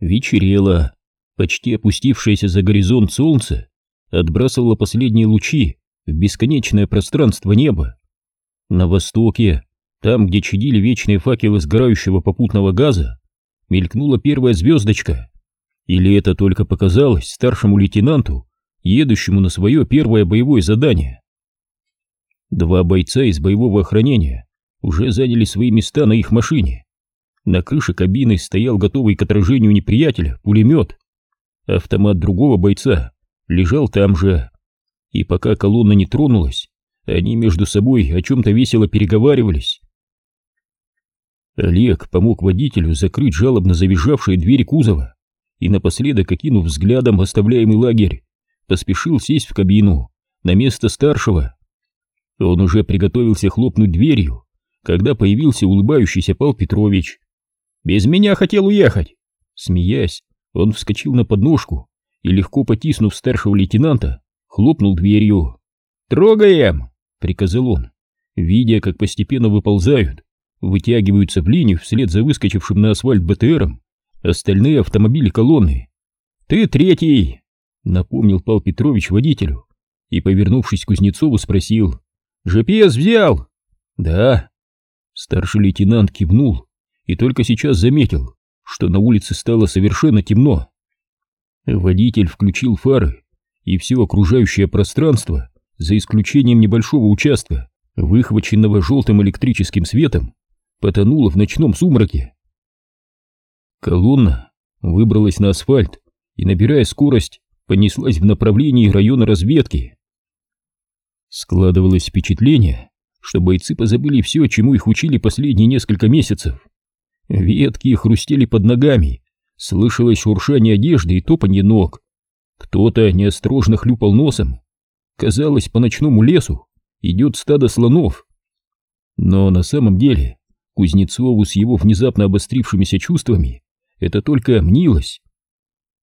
Вечерело, почти опустившееся за горизонт солнце отбрасывало последние лучи в бесконечное пространство неба. На востоке, там, где чадили вечные факелы сгорающего попутного газа, мелькнула первая звездочка. Или это только показалось старшему лейтенанту, едущему на свое первое боевое задание? Два бойца из боевого охранения уже заняли свои места на их машине. На крыше кабины стоял готовый к отражению неприятеля пулемет. Автомат другого бойца лежал там же. И пока колонна не тронулась, они между собой о чем-то весело переговаривались. Олег помог водителю закрыть жалобно завизжавшие двери кузова и напоследок, окинув взглядом оставляемый лагерь, поспешил сесть в кабину на место старшего. Он уже приготовился хлопнуть дверью, когда появился улыбающийся Пал Петрович. «Без меня хотел уехать!» Смеясь, он вскочил на подножку и, легко потиснув старшего лейтенанта, хлопнул дверью. «Трогаем!» — приказал он, видя, как постепенно выползают, вытягиваются в линию вслед за выскочившим на асфальт БТРом остальные автомобили колонны. «Ты третий!» — напомнил Пал Петрович водителю и, повернувшись к Кузнецову, спросил. «GPS взял?» «Да». Старший лейтенант кивнул и только сейчас заметил, что на улице стало совершенно темно. Водитель включил фары, и все окружающее пространство, за исключением небольшого участка, выхваченного желтым электрическим светом, потонуло в ночном сумраке. Колонна выбралась на асфальт и, набирая скорость, понеслась в направлении района разведки. Складывалось впечатление, что бойцы позабыли все, чему их учили последние несколько месяцев. Ветки хрустели под ногами, слышалось шуршание одежды и топанье ног. Кто-то неосторожно хлюпал носом. Казалось, по ночному лесу идет стадо слонов. Но на самом деле Кузнецову с его внезапно обострившимися чувствами это только мнилось.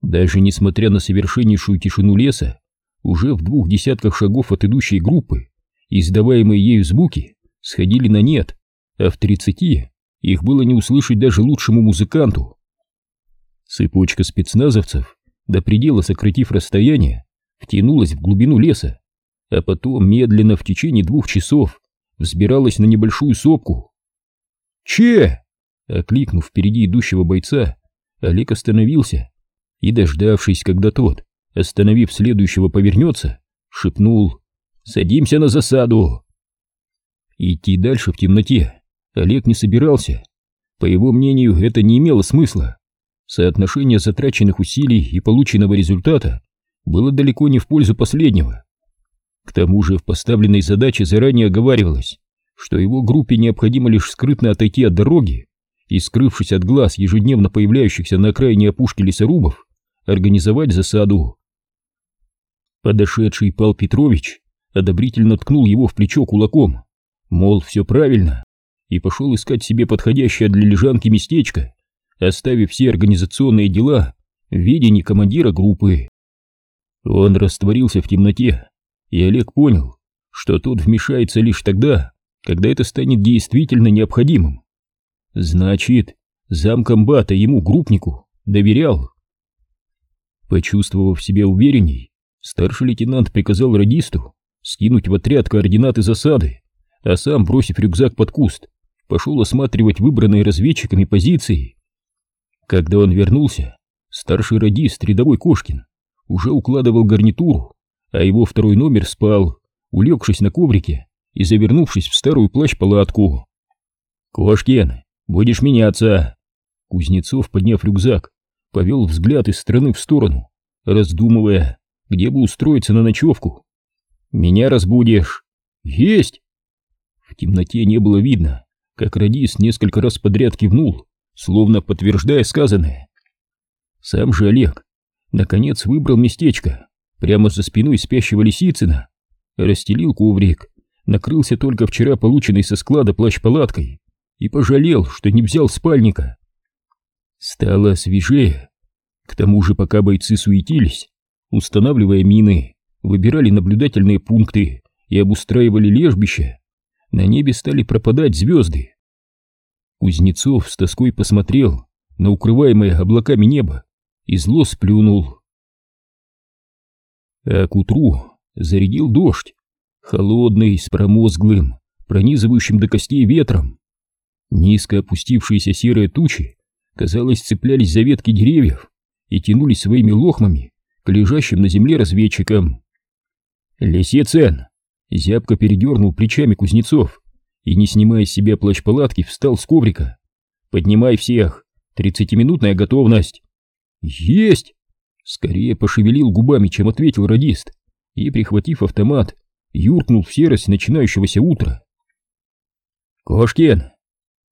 Даже несмотря на совершеннейшую тишину леса, уже в двух десятках шагов от идущей группы издаваемые ею звуки сходили на нет, а в тридцати их было не услышать даже лучшему музыканту. Цепочка спецназовцев, до предела сократив расстояние, втянулась в глубину леса, а потом медленно в течение двух часов взбиралась на небольшую сопку. «Че?» — окликнув впереди идущего бойца, Олег остановился и, дождавшись, когда тот, остановив следующего, повернется, шепнул «Садимся на засаду!» Идти дальше в темноте Олег не собирался. По его мнению, это не имело смысла. Соотношение затраченных усилий и полученного результата было далеко не в пользу последнего. К тому же в поставленной задаче заранее оговаривалось, что его группе необходимо лишь скрытно отойти от дороги и, скрывшись от глаз ежедневно появляющихся на окраине опушки лесорубов, организовать засаду. Подошедший Пал Петрович одобрительно ткнул его в плечо кулаком, мол, все правильно, и пошел искать себе подходящее для лежанки местечко, оставив все организационные дела в видении командира группы. Он растворился в темноте, и Олег понял, что тот вмешается лишь тогда, когда это станет действительно необходимым. Значит, замкомбата ему, группнику, доверял. Почувствовав себя уверенней, старший лейтенант приказал радисту скинуть в отряд координаты засады, а сам, бросив рюкзак под куст, пошел осматривать выбранные разведчиками позиции. Когда он вернулся, старший радист, рядовой Кошкин, уже укладывал гарнитуру, а его второй номер спал, улегшись на коврике и завернувшись в старую плащ-палатку. «Кошкин, будешь меняться!» Кузнецов, подняв рюкзак, повел взгляд из стороны в сторону, раздумывая, где бы устроиться на ночевку. «Меня разбудишь!» «Есть!» В темноте не было видно, как радист несколько раз подряд кивнул, словно подтверждая сказанное. Сам же Олег, наконец, выбрал местечко прямо за спиной спящего Лисицына, расстелил коврик, накрылся только вчера полученной со склада плащ-палаткой и пожалел, что не взял спальника. Стало свежее. К тому же, пока бойцы суетились, устанавливая мины, выбирали наблюдательные пункты и обустраивали лежбище, на небе стали пропадать звезды. Кузнецов с тоской посмотрел на укрываемое облаками небо и зло сплюнул. А к утру зарядил дождь, холодный, с промозглым, пронизывающим до костей ветром. Низко опустившиеся серые тучи, казалось, цеплялись за ветки деревьев и тянулись своими лохмами к лежащим на земле разведчикам. «Лисицын!» — зябко передернул плечами Кузнецов и, не снимая с себя плащ-палатки, встал с коврика. «Поднимай всех! Тридцатиминутная готовность!» «Есть!» Скорее пошевелил губами, чем ответил радист, и, прихватив автомат, юркнул в серость начинающегося утра. «Кошкин!»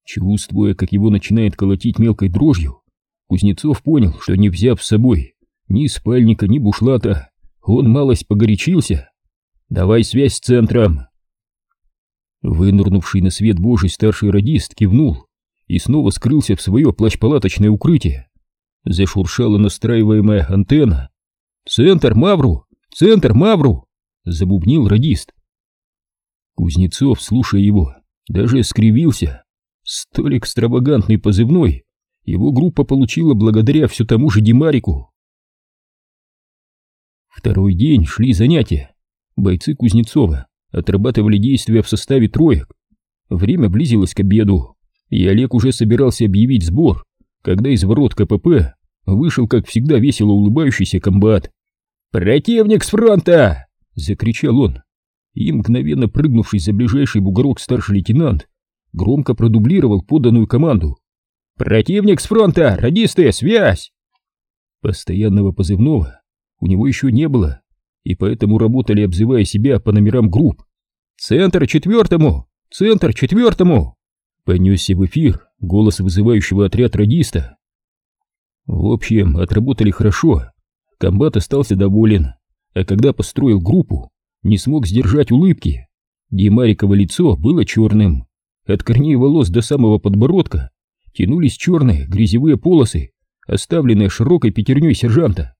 Чувствуя, как его начинает колотить мелкой дрожью, Кузнецов понял, что не взяв с собой ни спальника, ни бушлата, он малость погорячился. «Давай связь с центром!» Вынырнувший на свет божий старший радист кивнул и снова скрылся в свое плащ-палаточное укрытие. Зашуршала настраиваемая антенна. «Центр, Мавру! Центр, Мавру!» — забубнил радист. Кузнецов, слушая его, даже скривился. Столь экстравагантный позывной его группа получила благодаря все тому же Димарику. Второй день шли занятия. Бойцы Кузнецова отрабатывали действия в составе троек. Время близилось к обеду, и Олег уже собирался объявить сбор, когда из ворот КПП вышел, как всегда, весело улыбающийся комбат. «Противник с фронта!» — закричал он. И, мгновенно прыгнувший за ближайший бугорок старший лейтенант, громко продублировал поданную команду. «Противник с фронта! Радисты, связь!» Постоянного позывного у него еще не было, и поэтому работали, обзывая себя по номерам групп. «Центр четвертому! Центр четвертому!» Понесся в эфир голос вызывающего отряд радиста. В общем, отработали хорошо. Комбат остался доволен, а когда построил группу, не смог сдержать улыбки. Димариково лицо было черным. От корней волос до самого подбородка тянулись черные грязевые полосы, оставленные широкой пятерней сержанта.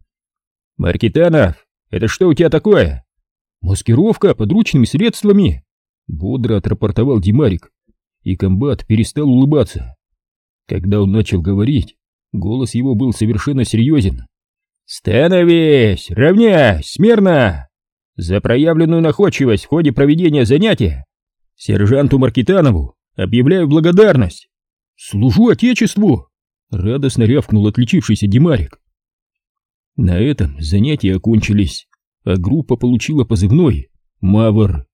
«Маркитанов, это что у тебя такое?» «Маскировка подручными средствами», — бодро отрапортовал Димарик, и комбат перестал улыбаться. Когда он начал говорить, голос его был совершенно серьезен. «Становись! Равняйсь! Смирно! За проявленную находчивость в ходе проведения занятия сержанту Маркитанову объявляю благодарность! Служу Отечеству!» Радостно рявкнул отличившийся Димарик. На этом занятия окончились, а группа получила позывной «Мавр».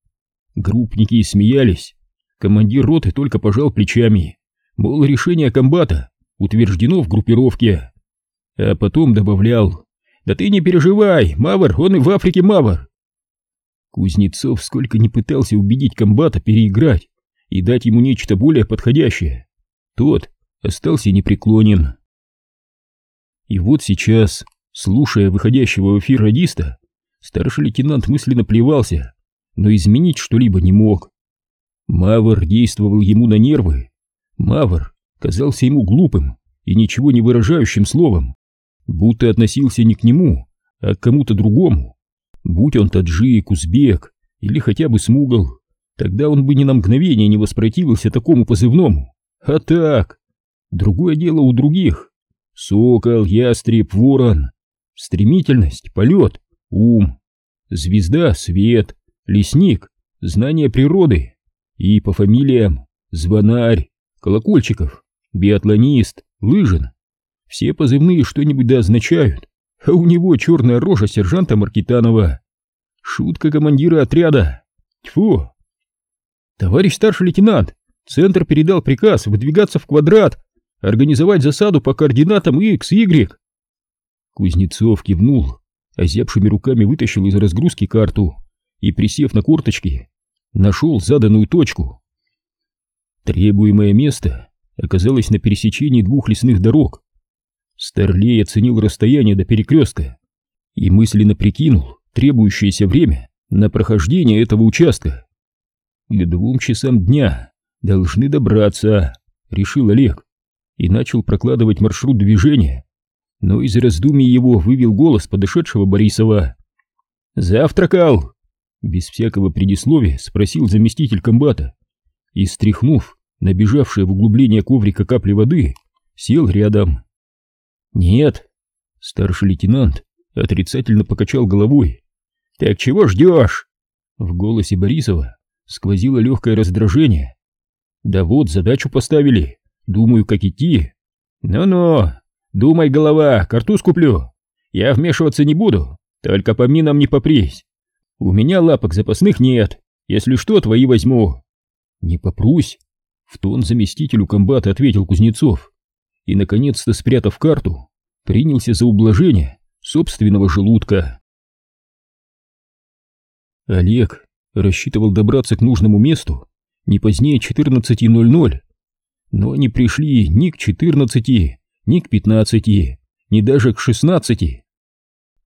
Группники смеялись. Командир роты только пожал плечами, мол, решение комбата утверждено в группировке. А потом добавлял «Да ты не переживай, Мавр, он и в Африке Мавр». Кузнецов сколько не пытался убедить комбата переиграть и дать ему нечто более подходящее, тот остался непреклонен. И вот сейчас Слушая выходящего в эфир радиста, старший лейтенант мысленно плевался, но изменить что-либо не мог. Мавр действовал ему на нервы. Мавр казался ему глупым и ничего не выражающим словом, будто относился не к нему, а к кому-то другому. Будь он таджик, узбек или хотя бы смугл, тогда он бы ни на мгновение не воспротивился такому позывному. А так, другое дело у других. Сокол, ястреб, ворон стремительность, полет, ум, звезда, свет, лесник, знание природы и по фамилиям Звонарь, Колокольчиков, биатлонист, Лыжин. Все позывные что-нибудь да означают, а у него черная рожа сержанта Маркитанова. Шутка командира отряда. Тьфу! Товарищ старший лейтенант, центр передал приказ выдвигаться в квадрат, организовать засаду по координатам X, Y. Кузнецов кивнул, озябшими руками вытащил из разгрузки карту и, присев на корточки, нашел заданную точку. Требуемое место оказалось на пересечении двух лесных дорог. Старлей оценил расстояние до перекрестка и мысленно прикинул требующееся время на прохождение этого участка. К двум часам дня должны добраться, решил Олег, и начал прокладывать маршрут движения но из раздумий его вывел голос подошедшего Борисова. «Завтракал!» Без всякого предисловия спросил заместитель комбата и, стряхнув набежавшие в углубление коврика капли воды, сел рядом. «Нет», — старший лейтенант отрицательно покачал головой. «Так чего ждешь?» В голосе Борисова сквозило легкое раздражение. «Да вот, задачу поставили. Думаю, как идти». «Ну-ну, думай, голова, картуз куплю. Я вмешиваться не буду, только по минам не попрись. У меня лапок запасных нет, если что, твои возьму». «Не попрусь», — в тон заместителю комбата ответил Кузнецов. И, наконец-то, спрятав карту, принялся за ублажение собственного желудка. Олег рассчитывал добраться к нужному месту не позднее 14.00, но они пришли ни к 14, ни к 15, ни даже к 16.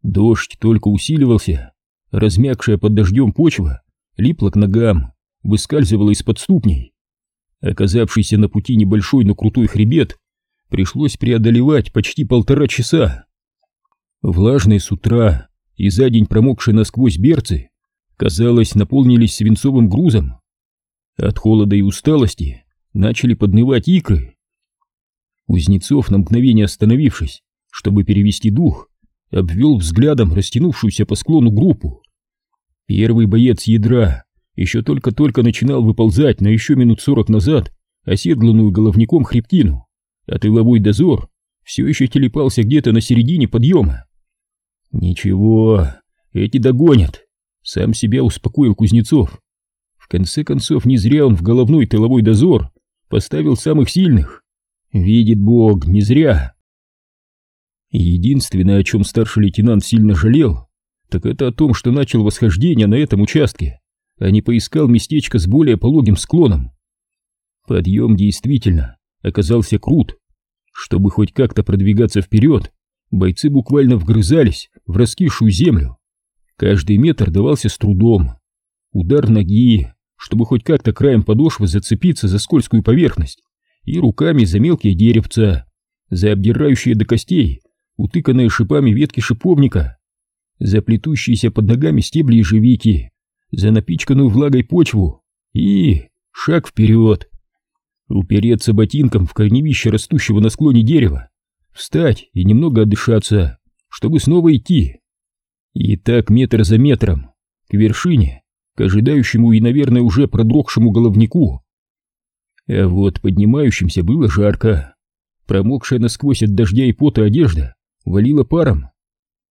Дождь только усиливался, размягшая под дождем почва липла к ногам, выскальзывала из-под ступней. Оказавшийся на пути небольшой, но крутой хребет пришлось преодолевать почти полтора часа. Влажные с утра и за день промокшие насквозь берцы, казалось, наполнились свинцовым грузом. От холода и усталости начали поднывать икры. Кузнецов, на мгновение остановившись, чтобы перевести дух, обвел взглядом растянувшуюся по склону группу. Первый боец ядра еще только-только начинал выползать на еще минут сорок назад оседланную головником хребтину, а тыловой дозор все еще телепался где-то на середине подъема. «Ничего, эти догонят», — сам себя успокоил Кузнецов конце концов, не зря он в головной тыловой дозор поставил самых сильных. Видит Бог, не зря. Единственное, о чем старший лейтенант сильно жалел, так это о том, что начал восхождение на этом участке, а не поискал местечко с более пологим склоном. Подъем действительно оказался крут. Чтобы хоть как-то продвигаться вперед, бойцы буквально вгрызались в раскисшую землю. Каждый метр давался с трудом. Удар ноги, чтобы хоть как-то краем подошвы зацепиться за скользкую поверхность, и руками за мелкие деревца, за обдирающие до костей, утыканные шипами ветки шиповника, за плетущиеся под ногами стебли ежевики, за напичканную влагой почву и шаг вперед. Упереться ботинком в корневище растущего на склоне дерева, встать и немного отдышаться, чтобы снова идти. И так метр за метром, к вершине, к ожидающему и, наверное, уже продрогшему головнику. А вот поднимающимся было жарко. Промокшая насквозь от дождя и пота одежда валила паром.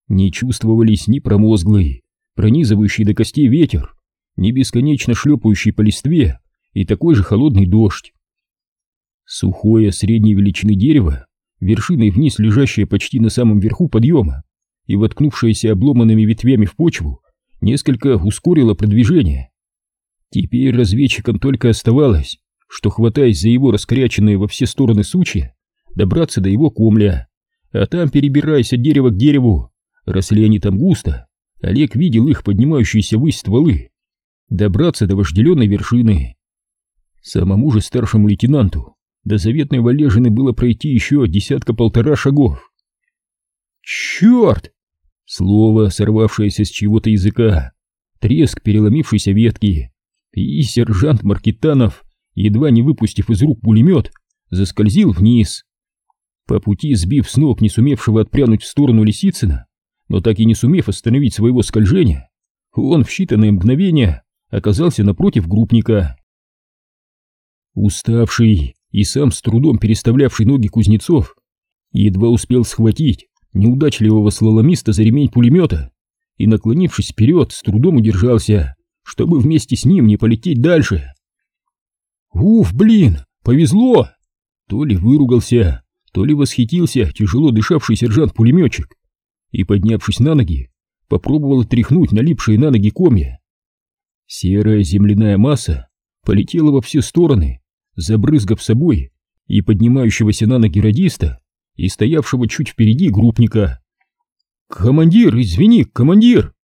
Не чувствовались ни промозглый, пронизывающий до костей ветер, ни бесконечно шлепающий по листве и такой же холодный дождь. Сухое средней величины дерево, вершиной вниз лежащее почти на самом верху подъема и воткнувшееся обломанными ветвями в почву, несколько ускорило продвижение. Теперь разведчикам только оставалось, что, хватаясь за его раскряченные во все стороны сучья, добраться до его комля, а там, перебираясь от дерева к дереву, росли они там густо, Олег видел их поднимающиеся ввысь стволы, добраться до вожделенной вершины. Самому же старшему лейтенанту до заветной валежины было пройти еще десятка-полтора шагов. «Черт!» Слово, сорвавшееся с чего-то языка, треск переломившейся ветки, и сержант Маркитанов, едва не выпустив из рук пулемет, заскользил вниз. По пути сбив с ног не сумевшего отпрянуть в сторону Лисицына, но так и не сумев остановить своего скольжения, он в считанные мгновения оказался напротив группника. Уставший и сам с трудом переставлявший ноги Кузнецов едва успел схватить неудачливого слаломиста за ремень пулемета и, наклонившись вперед, с трудом удержался, чтобы вместе с ним не полететь дальше. «Уф, блин, повезло!» То ли выругался, то ли восхитился тяжело дышавший сержант-пулеметчик и, поднявшись на ноги, попробовал тряхнуть налипшие на ноги комья. Серая земляная масса полетела во все стороны, забрызгав собой и поднимающегося на ноги радиста, и стоявшего чуть впереди группника. «Командир, извини, командир!»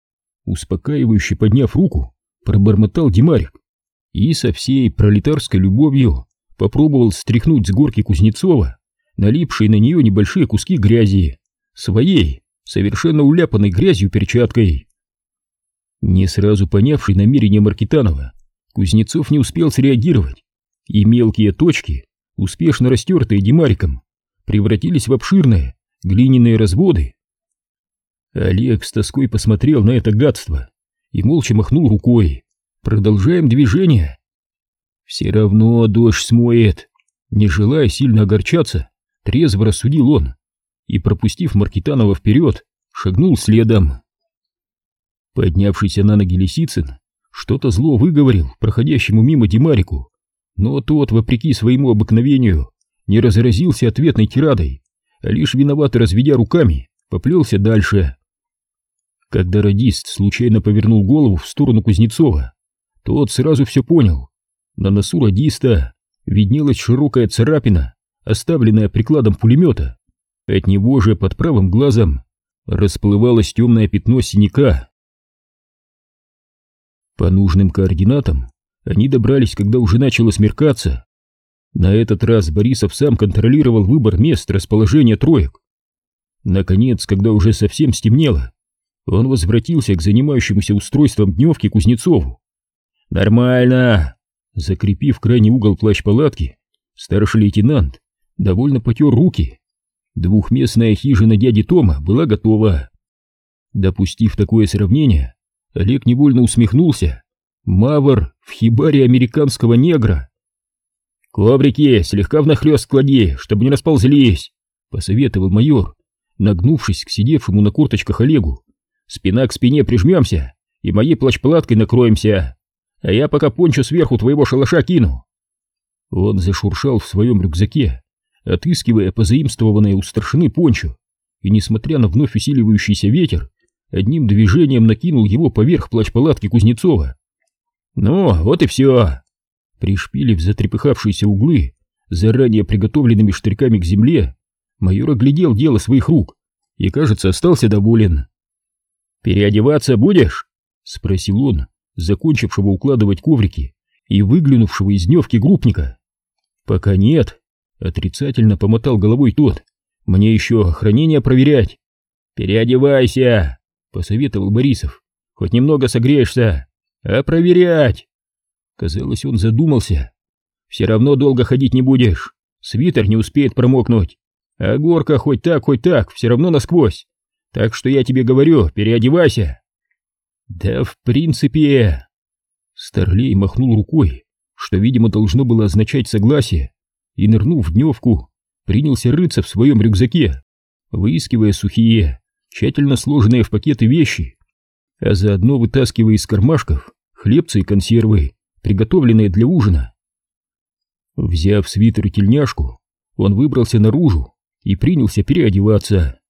Успокаивающе подняв руку, пробормотал Димарик и со всей пролетарской любовью попробовал стряхнуть с горки Кузнецова налипшие на нее небольшие куски грязи, своей, совершенно уляпанной грязью перчаткой. Не сразу понявший намерение Маркитанова, Кузнецов не успел среагировать, и мелкие точки, успешно растертые Димариком, превратились в обширные глиняные разводы. Олег с тоской посмотрел на это гадство и молча махнул рукой. Продолжаем движение. Все равно дождь смоет. Не желая сильно огорчаться, трезво рассудил он и, пропустив Маркитанова вперед, шагнул следом. Поднявшийся на ноги Лисицын что-то зло выговорил проходящему мимо Димарику, но тот, вопреки своему обыкновению, не разразился ответной тирадой, а лишь виновато разведя руками, поплелся дальше. Когда радист случайно повернул голову в сторону Кузнецова, тот сразу все понял. На носу радиста виднелась широкая царапина, оставленная прикладом пулемета. От него же под правым глазом расплывалось темное пятно синяка. По нужным координатам они добрались, когда уже начало смеркаться. На этот раз Борисов сам контролировал выбор мест расположения троек. Наконец, когда уже совсем стемнело, он возвратился к занимающемуся устройством дневки Кузнецову. «Нормально!» Закрепив крайний угол плащ-палатки, старший лейтенант довольно потер руки. Двухместная хижина дяди Тома была готова. Допустив такое сравнение, Олег невольно усмехнулся. Мавр в хибаре американского негра. «Коврики слегка внахлёст клади, чтобы не расползлись», — посоветовал майор, нагнувшись к сидевшему на курточках Олегу. «Спина к спине прижмемся и моей плащ-палаткой накроемся, а я пока пончо сверху твоего шалаша кину». Он зашуршал в своем рюкзаке, отыскивая позаимствованное у старшины пончо, и, несмотря на вновь усиливающийся ветер, одним движением накинул его поверх плащ-палатки Кузнецова. «Ну, вот и все!» Пришпилив затрепыхавшиеся углы заранее приготовленными штырьками к земле, майор оглядел дело своих рук и, кажется, остался доволен. «Переодеваться будешь?» — спросил он, закончившего укладывать коврики и выглянувшего из дневки группника. «Пока нет», — отрицательно помотал головой тот. «Мне еще хранение проверять». «Переодевайся!» — посоветовал Борисов. «Хоть немного согреешься, а проверять!» Казалось, он задумался. Все равно долго ходить не будешь. Свитер не успеет промокнуть. А горка хоть так, хоть так, все равно насквозь. Так что я тебе говорю, переодевайся. Да в принципе... Старлей махнул рукой, что, видимо, должно было означать согласие, и, нырнув в дневку, принялся рыться в своем рюкзаке, выискивая сухие, тщательно сложенные в пакеты вещи, а заодно вытаскивая из кармашков хлебцы и консервы, приготовленные для ужина. Взяв свитер и тельняшку, он выбрался наружу и принялся переодеваться.